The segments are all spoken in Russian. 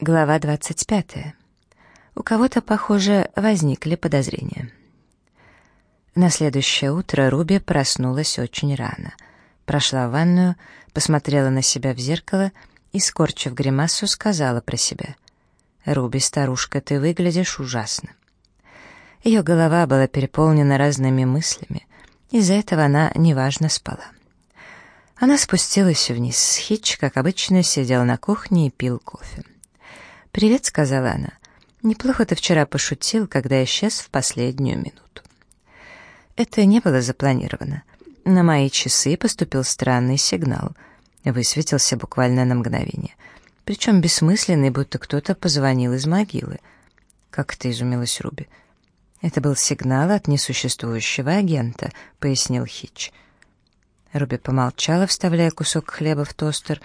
Глава 25. У кого-то, похоже, возникли подозрения. На следующее утро Руби проснулась очень рано. Прошла в ванную, посмотрела на себя в зеркало и, скорчив гримасу, сказала про себя. «Руби, старушка, ты выглядишь ужасно». Ее голова была переполнена разными мыслями, из-за этого она неважно спала. Она спустилась вниз. Хитч, как обычно, сидел на кухне и пил кофе. «Привет», — сказала она. «Неплохо ты вчера пошутил, когда исчез в последнюю минуту». Это не было запланировано. На мои часы поступил странный сигнал. Высветился буквально на мгновение. Причем бессмысленный, будто кто-то позвонил из могилы. «Как это изумилась Руби?» «Это был сигнал от несуществующего агента», — пояснил Хитч. Руби помолчала, вставляя кусок хлеба в тостер,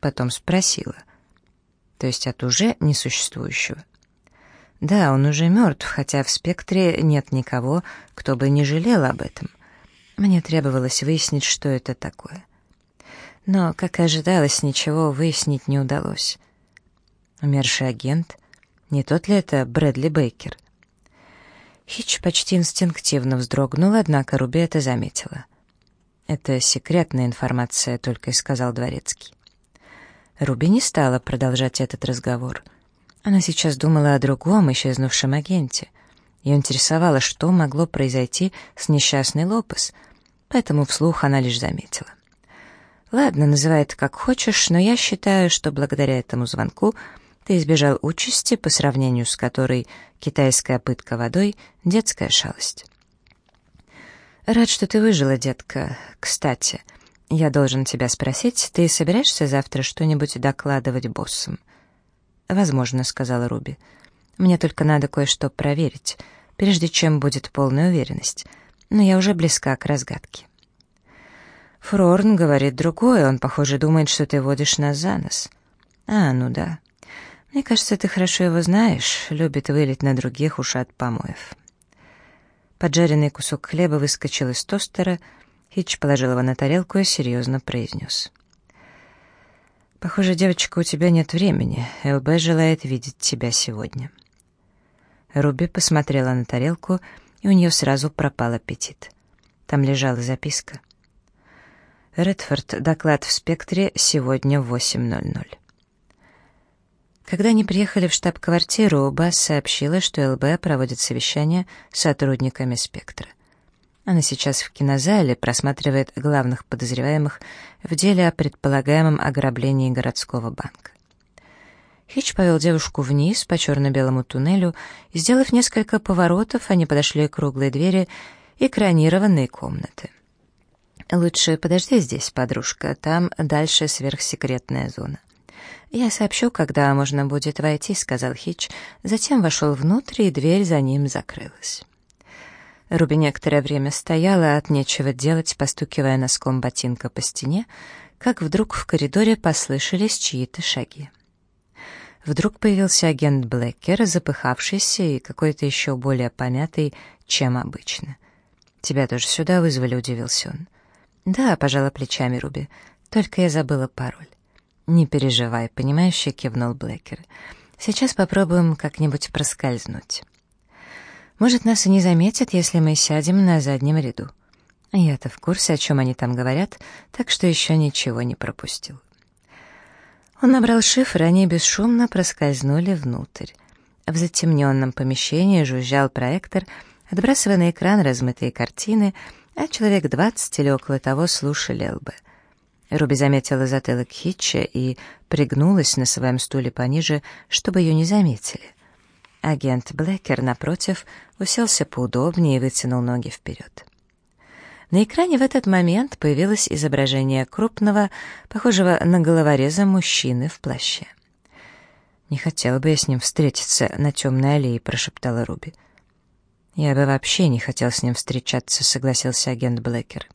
потом спросила. «То есть от уже несуществующего?» «Да, он уже мертв, хотя в спектре нет никого, кто бы не жалел об этом. Мне требовалось выяснить, что это такое. Но, как и ожидалось, ничего выяснить не удалось. Умерший агент? Не тот ли это Брэдли Бейкер?» Хитч почти инстинктивно вздрогнул, однако Руби это заметила. «Это секретная информация», — только и сказал Дворецкий. Руби не стала продолжать этот разговор. Она сейчас думала о другом исчезнувшем агенте. Ее интересовало, что могло произойти с несчастной Лопес, поэтому вслух она лишь заметила. «Ладно, называй это как хочешь, но я считаю, что благодаря этому звонку ты избежал участи, по сравнению с которой китайская пытка водой — детская шалость». «Рад, что ты выжила, детка. Кстати, я должен тебя спросить, ты собираешься завтра что-нибудь докладывать боссам?» «Возможно», — сказала Руби. «Мне только надо кое-что проверить, прежде чем будет полная уверенность. Но я уже близка к разгадке». Фрорн говорит другое, он, похоже, думает, что ты водишь нас за нос. А, ну да. Мне кажется, ты хорошо его знаешь, любит вылить на других ушат помоев. Поджаренный кусок хлеба выскочил из тостера, Хитч положил его на тарелку и серьезно произнес. «Похоже, девочка, у тебя нет времени. ЛБ желает видеть тебя сегодня». Руби посмотрела на тарелку, и у нее сразу пропал аппетит. Там лежала записка. «Редфорд, доклад в «Спектре» сегодня в 8.00». Когда они приехали в штаб-квартиру, Бас сообщила, что ЛБ проводит совещание с сотрудниками «Спектра». Она сейчас в кинозале просматривает главных подозреваемых в деле о предполагаемом ограблении городского банка. Хич повел девушку вниз по черно-белому туннелю, и, сделав несколько поворотов, они подошли к круглой двери экранированной комнаты. «Лучше подожди здесь, подружка, там дальше сверхсекретная зона». «Я сообщу, когда можно будет войти», — сказал Хич. Затем вошел внутрь, и дверь за ним закрылась. Руби некоторое время стояла, от нечего делать, постукивая носком ботинка по стене, как вдруг в коридоре послышались чьи-то шаги. Вдруг появился агент Блэкер, запыхавшийся и какой-то еще более помятый, чем обычно. «Тебя тоже сюда вызвали?» — удивился он. «Да», — пожала плечами Руби, — «только я забыла пароль». «Не переживай», — понимающе кивнул Блэкер. «Сейчас попробуем как-нибудь проскользнуть. Может, нас и не заметят, если мы сядем на заднем ряду. Я-то в курсе, о чем они там говорят, так что еще ничего не пропустил». Он набрал шифр, они бесшумно проскользнули внутрь. В затемненном помещении жужжал проектор, отбрасывая на экран размытые картины, а человек двадцать или около того слушали ЛБ. Руби заметила затылок Хитча и пригнулась на своем стуле пониже, чтобы ее не заметили. Агент Блэкер, напротив, уселся поудобнее и вытянул ноги вперед. На экране в этот момент появилось изображение крупного, похожего на головореза мужчины в плаще. «Не хотела бы я с ним встретиться на темной аллее», — прошептала Руби. «Я бы вообще не хотел с ним встречаться», — согласился агент Блэкер.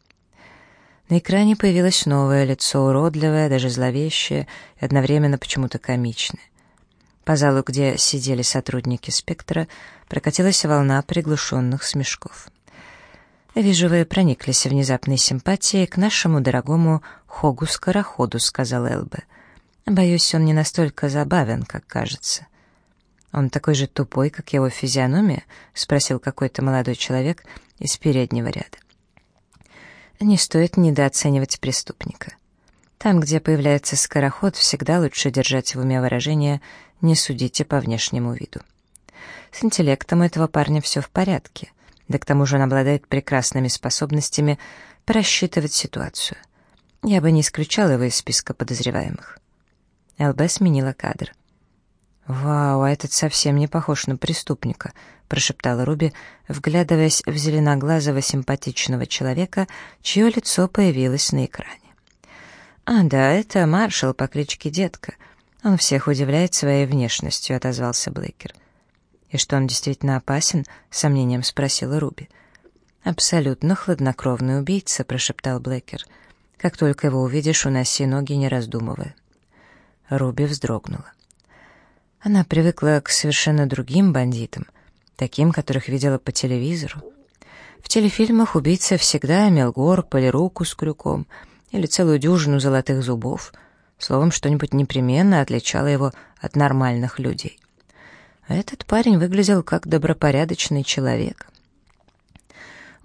На экране появилось новое лицо, уродливое, даже зловещее и одновременно почему-то комичное. По залу, где сидели сотрудники «Спектра», прокатилась волна приглушенных смешков. «Вижу, вы прониклись внезапной симпатией к нашему дорогому Хогу-скороходу», — сказал Элбе. Боюсь, он не настолько забавен, как кажется. «Он такой же тупой, как его физиономия?» — спросил какой-то молодой человек из переднего ряда. Не стоит недооценивать преступника. Там, где появляется скороход, всегда лучше держать в уме выражение «не судите по внешнему виду». С интеллектом у этого парня все в порядке, да к тому же он обладает прекрасными способностями просчитывать ситуацию. Я бы не исключал его из списка подозреваемых. ЛБ сменила кадр. «Вау, а этот совсем не похож на преступника», — прошептала Руби, вглядываясь в зеленоглазого симпатичного человека, чье лицо появилось на экране. «А, да, это маршал по кличке Детка. Он всех удивляет своей внешностью», — отозвался Блейкер. «И что, он действительно опасен?» — с сомнением спросила Руби. «Абсолютно хладнокровный убийца», — прошептал Блейкер. «Как только его увидишь, уноси ноги, не раздумывая». Руби вздрогнула. Она привыкла к совершенно другим бандитам, таким, которых видела по телевизору. В телефильмах убийца всегда имел горб или руку с крюком, или целую дюжину золотых зубов, словом, что-нибудь непременно отличало его от нормальных людей. Этот парень выглядел как добропорядочный человек.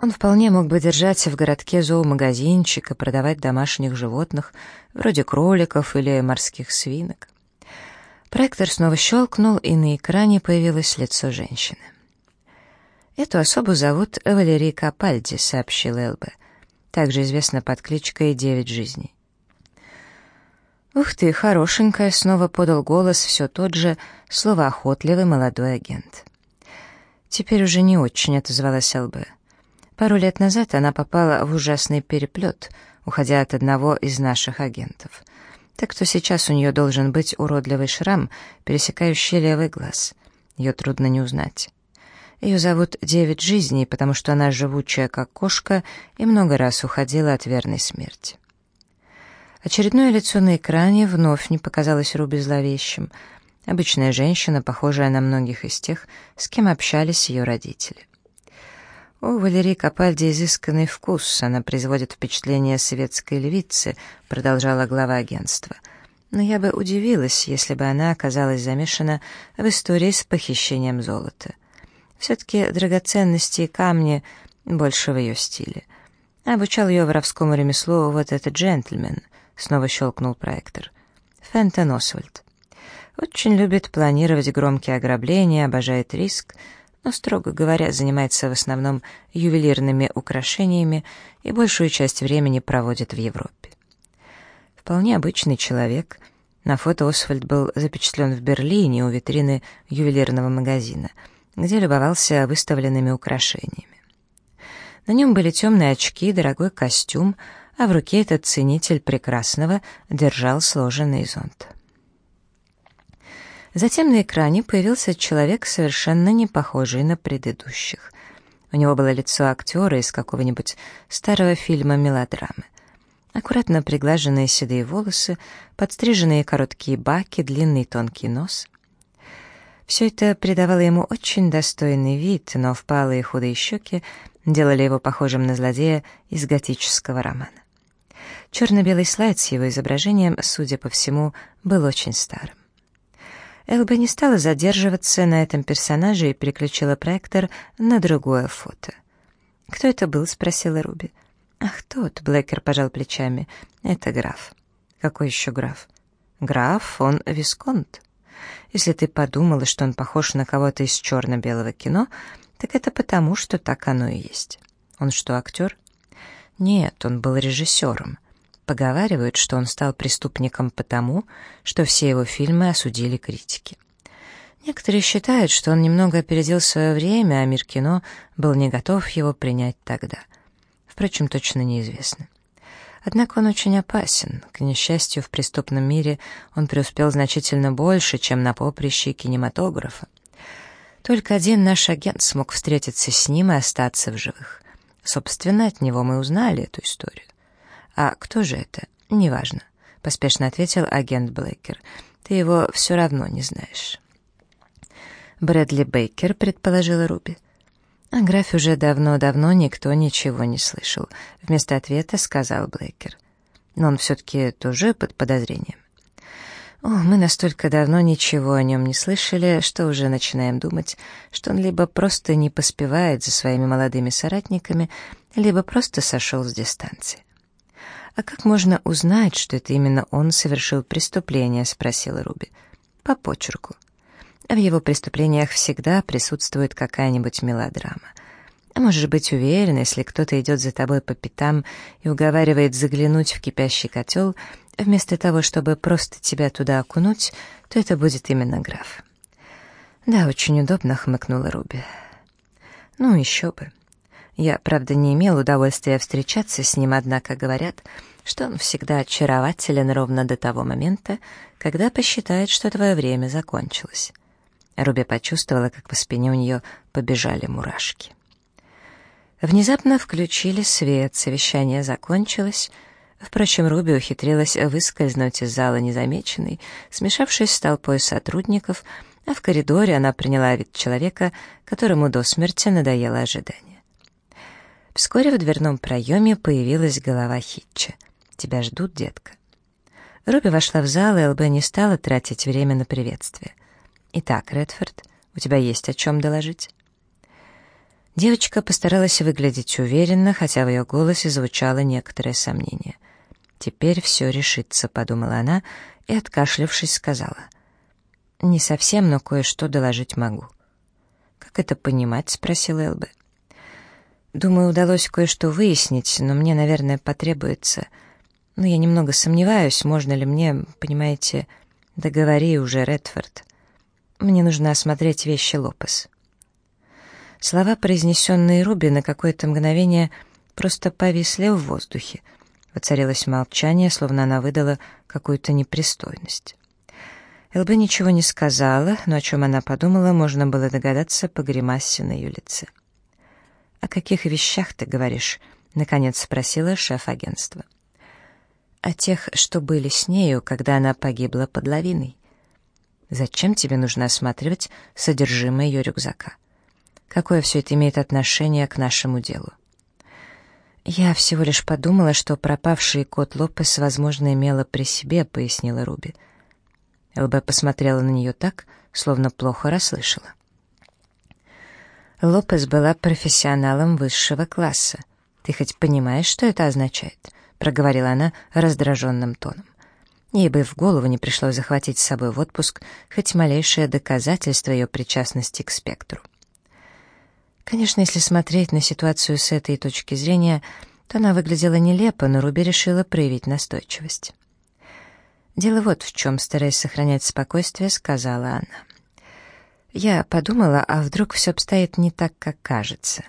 Он вполне мог бы держать в городке зоомагазинчик и продавать домашних животных, вроде кроликов или морских свинок. Проектор снова щелкнул, и на экране появилось лицо женщины. «Эту особу зовут Валерий Капальди», — сообщил ЛБ. Также известна под кличкой «Девять жизней». «Ух ты, хорошенькая!» — снова подал голос все тот же словоохотливый молодой агент. Теперь уже не очень отозвалась ЛБ. Пару лет назад она попала в ужасный переплет, уходя от одного из наших агентов — так что сейчас у нее должен быть уродливый шрам, пересекающий левый глаз. Ее трудно не узнать. Ее зовут Девять Жизней, потому что она живучая, как кошка, и много раз уходила от верной смерти. Очередное лицо на экране вновь не показалось Руби зловещим. Обычная женщина, похожая на многих из тех, с кем общались ее родители. «У Валерии Капальди изысканный вкус, она производит впечатление светской львицы», — продолжала глава агентства. «Но я бы удивилась, если бы она оказалась замешана в истории с похищением золота. Все-таки драгоценности и камни больше в ее стиле. Обучал ее воровскому ремеслу вот этот джентльмен», — снова щелкнул проектор. «Фентон Освальд. Очень любит планировать громкие ограбления, обожает риск» но, строго говоря, занимается в основном ювелирными украшениями и большую часть времени проводит в Европе. Вполне обычный человек. На фото Освальд был запечатлен в Берлине у витрины ювелирного магазина, где любовался выставленными украшениями. На нем были темные очки, дорогой костюм, а в руке этот ценитель прекрасного держал сложенный зонт. Затем на экране появился человек, совершенно не похожий на предыдущих. У него было лицо актера из какого-нибудь старого фильма мелодрамы. Аккуратно приглаженные седые волосы, подстриженные короткие баки, длинный тонкий нос. Все это придавало ему очень достойный вид, но впалые худые щеки делали его похожим на злодея из готического романа. Черно-белый слайд с его изображением, судя по всему, был очень старым. Элба не стала задерживаться на этом персонаже и переключила проектор на другое фото. «Кто это был?» — спросила Руби. «Ах, тот!» — Блэкер пожал плечами. «Это граф». «Какой еще граф?» «Граф он Висконт». Если ты подумала, что он похож на кого-то из черно-белого кино, так это потому, что так оно и есть. Он что, актер? Нет, он был режиссером. Поговаривают, что он стал преступником потому, что все его фильмы осудили критики. Некоторые считают, что он немного опередил свое время, а мир кино был не готов его принять тогда. Впрочем, точно неизвестно. Однако он очень опасен. К несчастью, в преступном мире он преуспел значительно больше, чем на поприще кинематографа. Только один наш агент смог встретиться с ним и остаться в живых. Собственно, от него мы узнали эту историю. «А кто же это? Неважно», — поспешно ответил агент Блейкер. «Ты его все равно не знаешь». «Брэдли Бейкер», — предположила Руби. О графе уже давно-давно никто ничего не слышал. Вместо ответа сказал Блейкер. Но он все-таки тоже под подозрением. О, мы настолько давно ничего о нем не слышали, что уже начинаем думать, что он либо просто не поспевает за своими молодыми соратниками, либо просто сошел с дистанции. «А как можно узнать, что это именно он совершил преступление?» — спросила Руби. «По почерку. В его преступлениях всегда присутствует какая-нибудь мелодрама. А можешь быть уверен, если кто-то идет за тобой по пятам и уговаривает заглянуть в кипящий котел, вместо того, чтобы просто тебя туда окунуть, то это будет именно граф. «Да, очень удобно», — хмыкнула Руби. «Ну, еще бы. Я, правда, не имел удовольствия встречаться с ним, однако говорят, что он всегда очарователен ровно до того момента, когда посчитает, что твое время закончилось». Руби почувствовала, как по спине у нее побежали мурашки. Внезапно включили свет, совещание закончилось. Впрочем, Руби ухитрилась выскользнуть из зала незамеченной, смешавшись с толпой сотрудников, а в коридоре она приняла вид человека, которому до смерти надоело ожидание. Вскоре в дверном проеме появилась голова Хитча. «Тебя ждут, детка». Руби вошла в зал, и ЛБ не стала тратить время на приветствие. «Итак, Редфорд, у тебя есть о чем доложить?» Девочка постаралась выглядеть уверенно, хотя в ее голосе звучало некоторое сомнение. «Теперь все решится», — подумала она и, откашлявшись, сказала. «Не совсем, но кое-что доложить могу». «Как это понимать?» — спросил Элбе. «Думаю, удалось кое-что выяснить, но мне, наверное, потребуется... Ну, я немного сомневаюсь, можно ли мне, понимаете... Договори уже, Редфорд. Мне нужно осмотреть вещи Лопес». Слова, произнесенные Руби, на какое-то мгновение просто повисли в воздухе. Воцарилось молчание, словно она выдала какую-то непристойность. ЛБ ничего не сказала, но о чем она подумала, можно было догадаться по гримасе на ее лице. «О каких вещах ты говоришь?» — наконец спросила шеф агентства. «О тех, что были с нею, когда она погибла под лавиной. Зачем тебе нужно осматривать содержимое ее рюкзака?» Какое все это имеет отношение к нашему делу? «Я всего лишь подумала, что пропавший кот Лопес, возможно, имела при себе», — пояснила Руби. ЛБ посмотрела на нее так, словно плохо расслышала. Лопес была профессионалом высшего класса. Ты хоть понимаешь, что это означает? Проговорила она раздраженным тоном. Ей бы в голову не пришло захватить с собой в отпуск хоть малейшее доказательство ее причастности к спектру. Конечно, если смотреть на ситуацию с этой точки зрения, то она выглядела нелепо, но Руби решила проявить настойчивость. «Дело вот в чем, стараясь сохранять спокойствие, сказала она. Я подумала, а вдруг все обстоит не так, как кажется.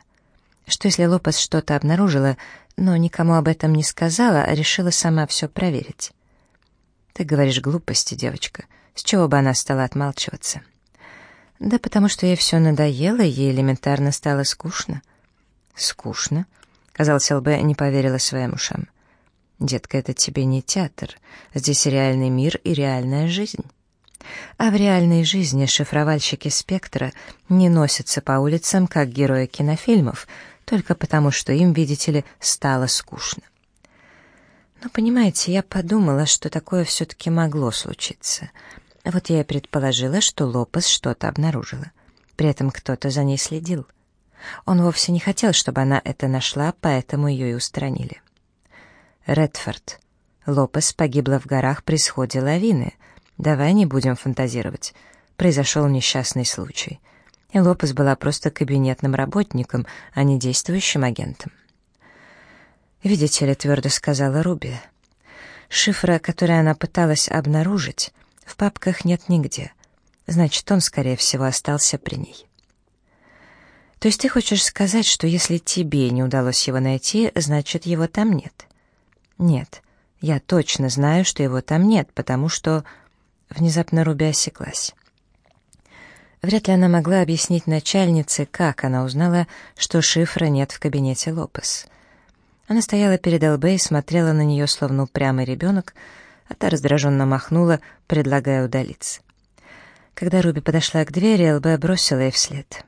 Что если Лопес что-то обнаружила, но никому об этом не сказала, а решила сама все проверить? Ты говоришь глупости, девочка. С чего бы она стала отмалчиваться?» Да потому что ей все надоело, ей элементарно стало скучно. Скучно? Казалось, ЛБ не поверила своим ушам. Детка, это тебе не театр. Здесь реальный мир и реальная жизнь. А в реальной жизни шифровальщики спектра не носятся по улицам, как герои кинофильмов, только потому, что им, видите ли, стало скучно. Но, понимаете, я подумала, что такое все-таки могло случиться — вот я и предположила, что Лопес что-то обнаружила. При этом кто-то за ней следил. Он вовсе не хотел, чтобы она это нашла, поэтому ее и устранили. Редфорд. Лопес погибла в горах при сходе лавины. Давай не будем фантазировать. Произошел несчастный случай. И Лопес была просто кабинетным работником, а не действующим агентом. «Видите ли», — твердо сказала Руби, — «шифра, который она пыталась обнаружить, в папках нет нигде. Значит, он, скорее всего, остался при ней. То есть ты хочешь сказать, что если тебе не удалось его найти, значит, его там нет? Нет, я точно знаю, что его там нет, потому что... Внезапно Руби осеклась. Вряд ли она могла объяснить начальнице, как она узнала, что шифра нет в кабинете Лопес. Она стояла перед ЛБ и смотрела на нее, словно упрямый ребенок, а та раздраженно махнула, предлагая удалиться. Когда Руби подошла к двери, ЛБ бросила ей вслед.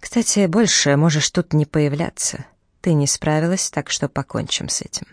«Кстати, больше можешь тут не появляться. Ты не справилась, так что покончим с этим».